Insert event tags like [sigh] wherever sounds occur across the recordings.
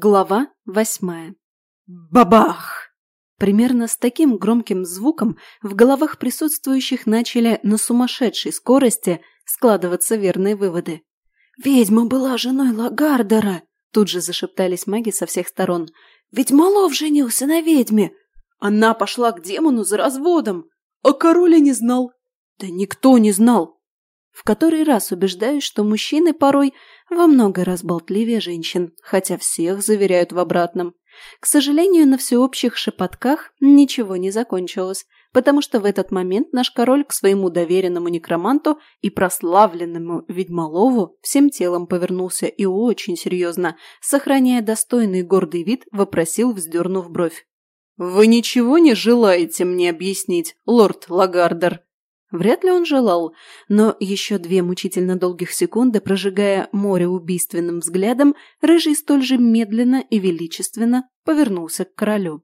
Глава восьмая. Бабах! Примерно с таким громким звуком в головах присутствующих начали на сумасшедшей скорости складываться верные выводы. «Ведьма была женой Лагардера!» Тут же зашептались маги со всех сторон. «Ведь Малов женился на ведьме! Она пошла к демону за разводом! А король не знал!» «Да никто не знал!» В который раз убеждаюсь, что мужчины порой во много раз болтливее женщин, хотя всех заверяют в обратном. К сожалению, на всеобщих шепотках ничего не закончилось, потому что в этот момент наш король к своему доверенному некроманту и прославленному ведьмолову всем телом повернулся и очень серьезно, сохраняя достойный гордый вид, вопросил, вздернув бровь. «Вы ничего не желаете мне объяснить, лорд Лагардер?» Вряд ли он желал, но еще две мучительно долгих секунды, прожигая море убийственным взглядом, Рыжий столь же медленно и величественно повернулся к королю.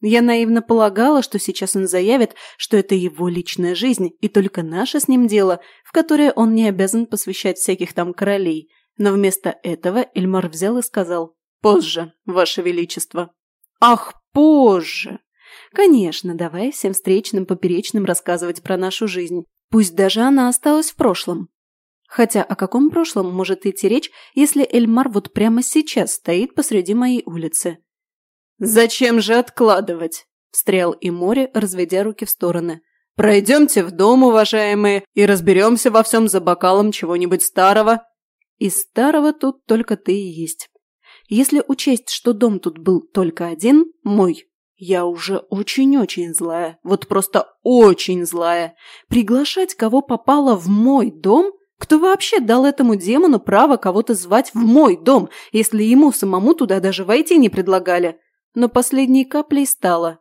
Я наивно полагала, что сейчас он заявит, что это его личная жизнь и только наше с ним дело, в которое он не обязан посвящать всяких там королей. Но вместо этого Эльмар взял и сказал «Позже, ваше величество». «Ах, позже!» Конечно, давай всем встречным поперечным рассказывать про нашу жизнь. Пусть даже она осталась в прошлом. Хотя о каком прошлом может идти речь, если Эльмар вот прямо сейчас стоит посреди моей улицы? «Зачем же откладывать?» – встрял и море, разведя руки в стороны. «Пройдемте в дом, уважаемые, и разберемся во всем за бокалом чего-нибудь старого». Из старого тут только ты и есть. Если учесть, что дом тут был только один, мой, я уже очень-очень злая, вот просто очень злая. Приглашать кого попало в мой дом? Кто вообще дал этому демону право кого-то звать в мой дом, если ему самому туда даже войти не предлагали? Но последней каплей стало.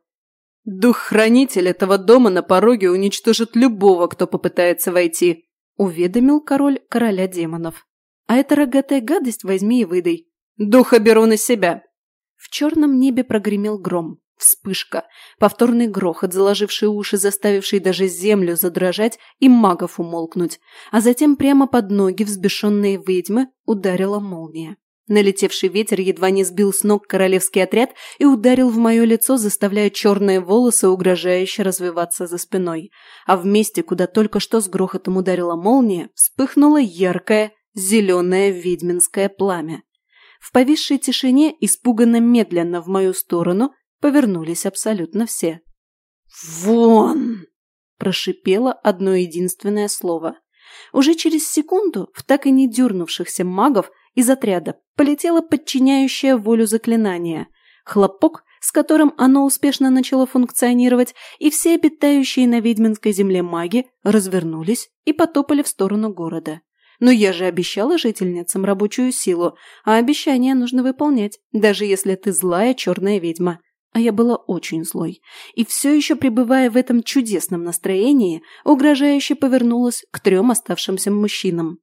«Дух-хранитель этого дома на пороге уничтожит любого, кто попытается войти», уведомил король короля демонов. «А эта рогатая гадость возьми и выдай. Духа беру на себя». В черном небе прогремел гром. Вспышка, повторный грохот, заложивший уши, заставивший даже землю задрожать и магов умолкнуть, а затем прямо под ноги взбешенные ведьмы ударила молния. Налетевший ветер едва не сбил с ног королевский отряд и ударил в мое лицо, заставляя черные волосы угрожающе развиваться за спиной. А в месте, куда только что с грохотом ударила молния, вспыхнуло яркое зеленое ведьминское пламя. В повисшей тишине, испуганно медленно в мою сторону, повернулись абсолютно все. «Вон!» – прошипело одно единственное слово. Уже через секунду в так и не дернувшихся магов из отряда полетело подчиняющее волю заклинание. Хлопок, с которым оно успешно начало функционировать, и все обитающие на ведьминской земле маги развернулись и потопали в сторону города. Но я же обещала жительницам рабочую силу, а обещания нужно выполнять, даже если ты злая черная ведьма. А я была очень злой. И все еще пребывая в этом чудесном настроении, угрожающе повернулась к трем оставшимся мужчинам.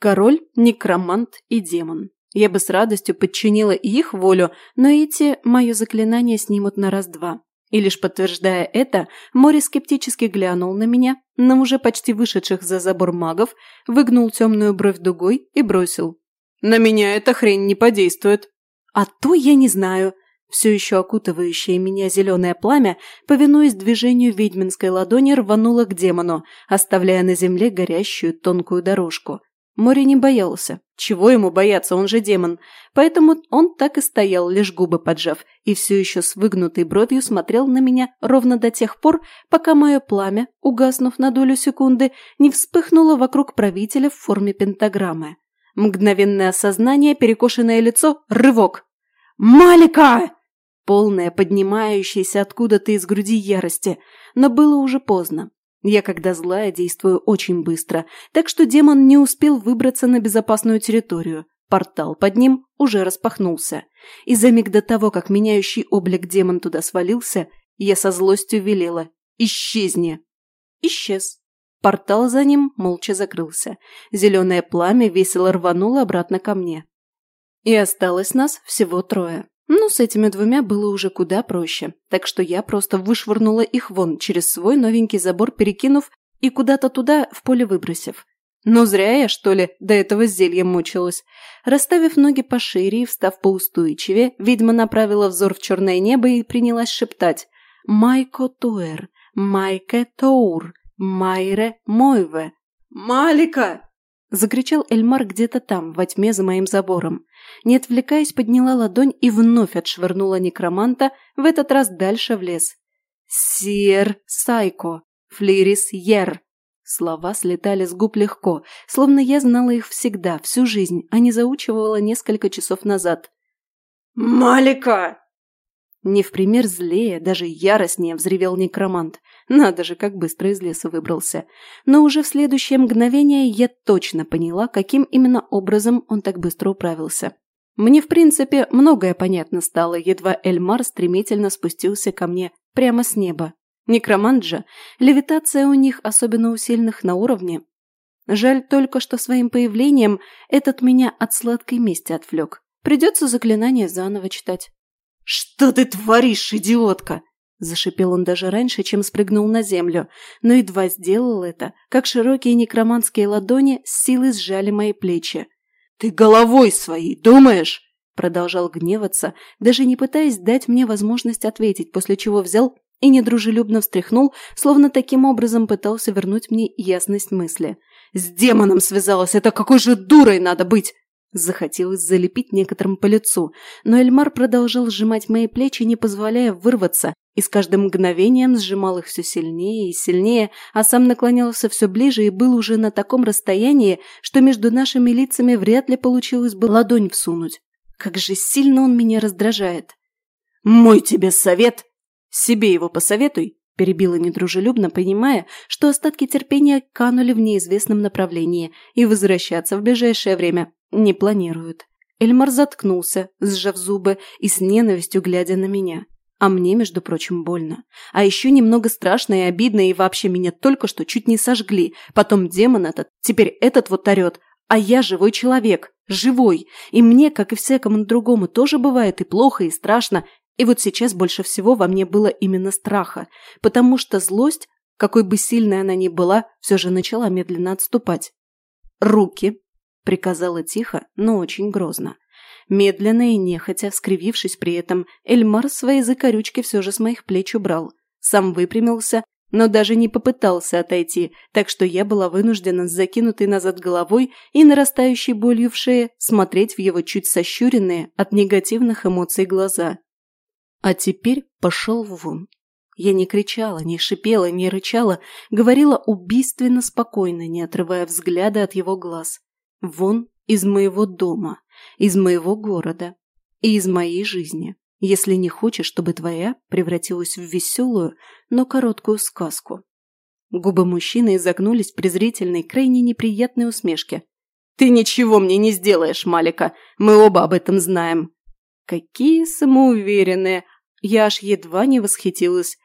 Король, некромант и демон. Я бы с радостью подчинила их волю, но эти мое заклинание снимут на раз-два. И лишь подтверждая это, море скептически глянул на меня, на уже почти вышедших за забор магов, выгнул темную бровь дугой и бросил. «На меня эта хрень не подействует». «А то я не знаю», все еще окутывающее меня зеленое пламя, повинуясь движению ведьминской ладони, рвануло к демону, оставляя на земле горящую тонкую дорожку. Море не боялся. Чего ему бояться, он же демон. Поэтому он так и стоял, лишь губы поджав, и все еще с выгнутой бровью смотрел на меня ровно до тех пор, пока мое пламя, угаснув на долю секунды, не вспыхнуло вокруг правителя в форме пентаграммы. Мгновенное осознание, перекошенное лицо, рывок. «Малика!» Полная поднимающаяся откуда-то из груди ярости, но было уже поздно. Я, когда злая, действую очень быстро, так что демон не успел выбраться на безопасную территорию. Портал под ним уже распахнулся. И за миг до того, как меняющий облик демон туда свалился, я со злостью велела «Исчезни!» Исчез. Портал за ним молча закрылся. Зеленое пламя весело рвануло обратно ко мне. И осталось нас всего трое. Ну, с этими двумя было уже куда проще, так что я просто вышвырнула их вон через свой новенький забор, перекинув и куда-то туда в поле выбросив. Ну зря я, что ли, до этого зелья мучилась. Расставив ноги пошире и встав поустойчивее, ведьма направила взор в черное небо и принялась шептать «Майко Туэр, Майке Тоур, Майре Мойве». «Малика!» – закричал Эльмар где-то там, во тьме за моим забором. Не отвлекаясь, подняла ладонь и вновь отшвырнула некроманта, в этот раз дальше в лес. «Сир Сайко, Флирис Ер». Слова слетали с губ легко, словно я знала их всегда, всю жизнь, а не заучивала несколько часов назад. «Малика!» Не в пример злее, даже яростнее взревел некромант. Надо же, как быстро из леса выбрался. Но уже в следующее мгновение я точно поняла, каким именно образом он так быстро управился. Мне, в принципе, многое понятно стало, едва Эльмар стремительно спустился ко мне прямо с неба. Некромант же, левитация у них, особенно у на уровне. Жаль только, что своим появлением этот меня от сладкой мести отвлек. Придется заклинание заново читать. «Что ты творишь, идиотка?» Зашипел он даже раньше, чем спрыгнул на землю, но едва сделал это, как широкие некроманские ладони с силой сжали мои плечи. «Ты головой своей думаешь?» Продолжал гневаться, даже не пытаясь дать мне возможность ответить, после чего взял и недружелюбно встряхнул, словно таким образом пытался вернуть мне ясность мысли. «С демоном связалась! Это какой же дурой надо быть!» Захотелось залепить некоторым по лицу, но Эльмар продолжал сжимать мои плечи, не позволяя вырваться, и с каждым мгновением сжимал их все сильнее и сильнее, а сам наклонялся все ближе и был уже на таком расстоянии, что между нашими лицами вряд ли получилось бы ладонь всунуть. Как же сильно он меня раздражает. «Мой тебе совет «Себе его посоветуй», – перебила недружелюбно, понимая, что остатки терпения канули в неизвестном направлении и возвращаться в ближайшее время не планируют. Эльмар заткнулся, сжав зубы и с ненавистью глядя на меня. А мне, между прочим, больно. А еще немного страшно и обидно, и вообще меня только что чуть не сожгли. Потом демон этот, теперь этот вот орет. А я живой человек, живой. И мне, как и всякому другому, тоже бывает и плохо, и страшно, и вот сейчас больше всего во мне было именно страха, потому что злость, какой бы сильной она ни была, все же начала медленно отступать. «Руки!» – приказала тихо, но очень грозно. Медленно и нехотя, скривившись при этом, Эльмар свои закорючки все же с моих плеч убрал. Сам выпрямился, но даже не попытался отойти, так что я была вынуждена с закинутой назад головой и нарастающей болью в шее смотреть в его чуть сощуренные от негативных эмоций глаза. А теперь пошел вон. Я не кричала, не шипела, не рычала, говорила убийственно спокойно, не отрывая взгляда от его глаз. Вон из моего дома, из моего города и из моей жизни, если не хочешь, чтобы твоя превратилась в веселую, но короткую сказку. Губы мужчины изогнулись в презрительной, крайне неприятной усмешке. «Ты ничего мне не сделаешь, Малика, мы оба об этом знаем». «Какие самоуверенные!» Я аж едва не восхитилась.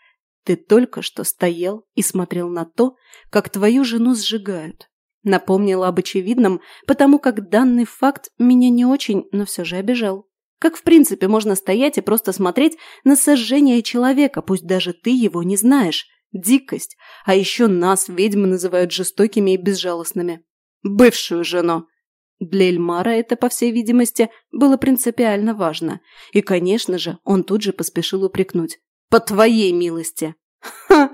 Ты только что стоял и смотрел на то, как твою жену сжигают. Напомнила об очевидном, потому как данный факт меня не очень, но все же обижал. Как в принципе можно стоять и просто смотреть на сожжение человека, пусть даже ты его не знаешь? Дикость. А еще нас, ведьмы, называют жестокими и безжалостными. Бывшую жену. Для Эльмара это, по всей видимости, было принципиально важно. И, конечно же, он тут же поспешил упрекнуть. «По твоей милости!» [laughs] «Ха!»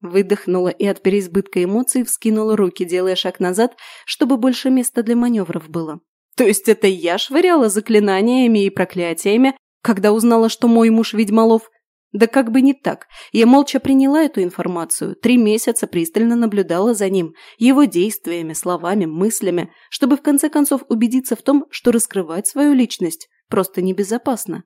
Выдохнула и от переизбытка эмоций вскинула руки, делая шаг назад, чтобы больше места для маневров было. «То есть это я швыряла заклинаниями и проклятиями, когда узнала, что мой муж ведьмолов? Да как бы не так. Я молча приняла эту информацию, три месяца пристально наблюдала за ним, его действиями, словами, мыслями, чтобы в конце концов убедиться в том, что раскрывать свою личность просто небезопасно.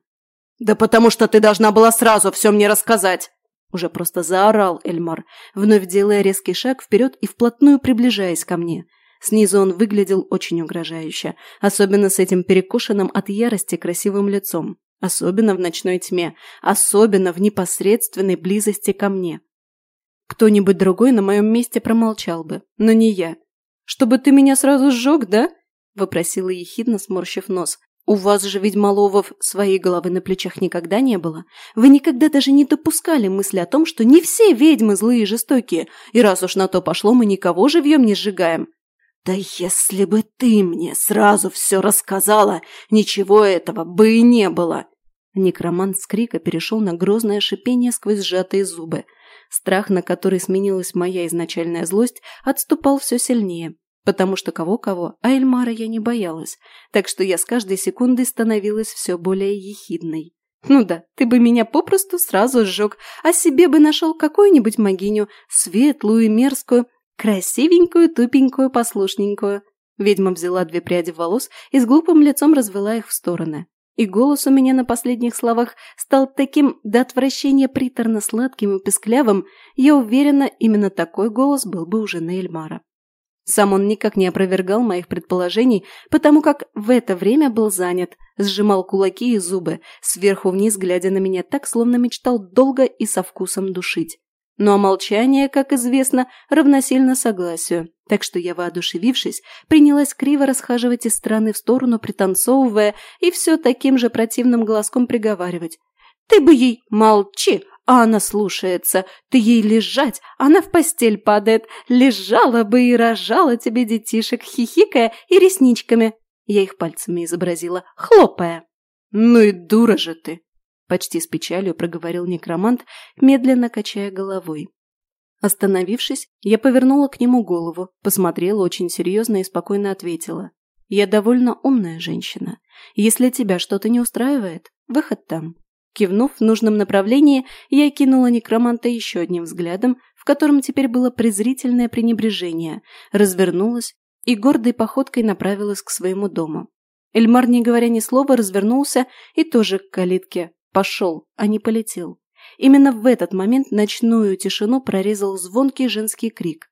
«Да потому что ты должна была сразу все мне рассказать!» Уже просто заорал Эльмар, вновь делая резкий шаг вперед и вплотную приближаясь ко мне. Снизу он выглядел очень угрожающе, особенно с этим перекушенным от ярости красивым лицом. Особенно в ночной тьме, особенно в непосредственной близости ко мне. Кто-нибудь другой на моем месте промолчал бы, но не я. «Чтобы ты меня сразу сжег, да?» – вопросила ехидно, сморщив нос. «У вас же, ведьмоловов, своей головы на плечах никогда не было. Вы никогда даже не допускали мысли о том, что не все ведьмы злые и жестокие, и раз уж на то пошло, мы никого живьем не сжигаем. «Да если бы ты мне сразу все рассказала, ничего этого бы и не было!» Некромант с крика перешел на грозное шипение сквозь сжатые зубы. Страх, на который сменилась моя изначальная злость, отступал все сильнее, потому что кого-кого, а Эльмара я не боялась, так что я с каждой секундой становилась все более ехидной. Ну да, ты бы меня попросту сразу сжег, а себе бы нашел какую-нибудь могиню, светлую, мерзкую, красивенькую, тупенькую, послушненькую. Ведьма взяла две пряди волос и с глупым лицом развела их в стороны. И голос у меня на последних словах стал таким до отвращения приторно-сладким и песклявым, я уверена, именно такой голос был бы уже на Эльмара. Сам он никак не опровергал моих предположений, потому как в это время был занят, сжимал кулаки и зубы, сверху вниз глядя на меня так, словно мечтал долго и со вкусом душить. Ну а молчание, как известно, равносильно согласию, так что я, воодушевившись, принялась криво расхаживать из стороны в сторону, пританцовывая и все таким же противным голоском приговаривать. «Ты бы ей молчи, а она слушается. Ты ей лежать, она в постель падает. Лежала бы и рожала тебе детишек, хихикая и ресничками. Я их пальцами изобразила, хлопая. Ну и дура же ты! Почти с печалью проговорил некромант, медленно качая головой. Остановившись, я повернула к нему голову, посмотрела очень серьезно и спокойно ответила. «Я довольно умная женщина. Если тебя что-то не устраивает, выход там. Кивнув в нужном направлении, я кинула некроманта еще одним взглядом, в котором теперь было презрительное пренебрежение, развернулась и гордой походкой направилась к своему дому. Эльмар, не говоря ни слова, развернулся и тоже к калитке. Пошел, а не полетел. Именно в этот момент ночную тишину прорезал звонкий женский крик.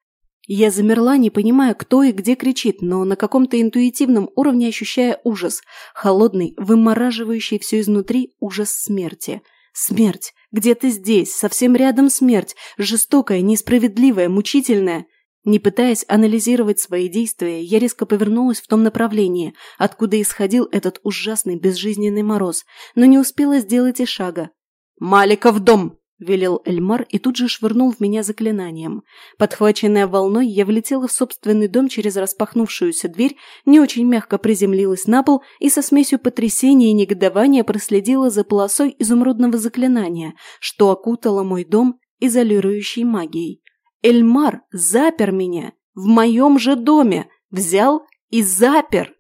Я замерла, не понимая, кто и где кричит, но на каком-то интуитивном уровне ощущая ужас. Холодный, вымораживающий все изнутри ужас смерти. Смерть! Где-то здесь, совсем рядом смерть. Жестокая, несправедливая, мучительная. Не пытаясь анализировать свои действия, я резко повернулась в том направлении, откуда исходил этот ужасный безжизненный мороз, но не успела сделать и шага. «Малика в дом!» – велел Эльмар и тут же швырнул в меня заклинанием. Подхваченная волной, я влетела в собственный дом через распахнувшуюся дверь, не очень мягко приземлилась на пол и со смесью потрясения и негодования проследила за полосой изумрудного заклинания, что окутало мой дом изолирующей магией. Эльмар запер меня в моем же доме, взял и запер.